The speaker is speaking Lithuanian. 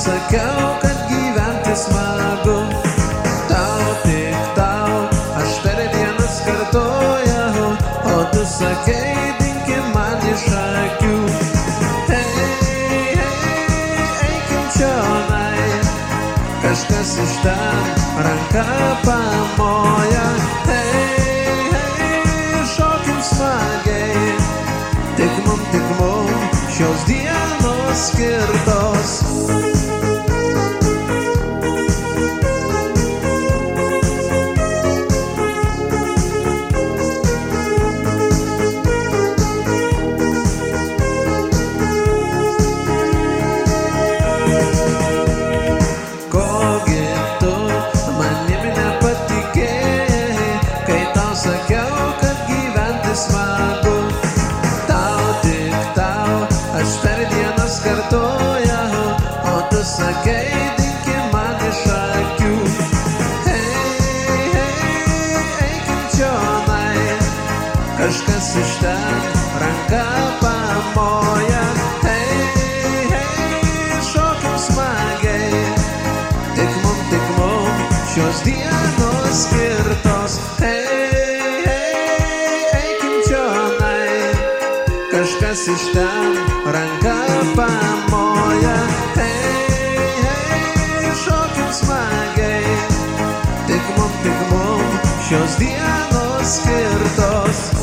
sakiau, kad gyventi smagu. Tau tik tau, aš per dienas kartojau, o tu sakei, dinkim man iš akių. Hei, hei, eikim čionai, kažkas iš ten ranką pamoja. Hei, hei, šokim smagiai, tik mum, tik mum šios dienos skirtos. Gyventi smagu. Tau tik tau, aš per dienas kartojau, o tu sakei, dinki man iš akių. Hei, hei, eikim čionai, kažkas iš ten kažkas iš ten ranką pamoja. Hei, hei, šokim smagiai, tik mum, tik mum šios dienos skirtos.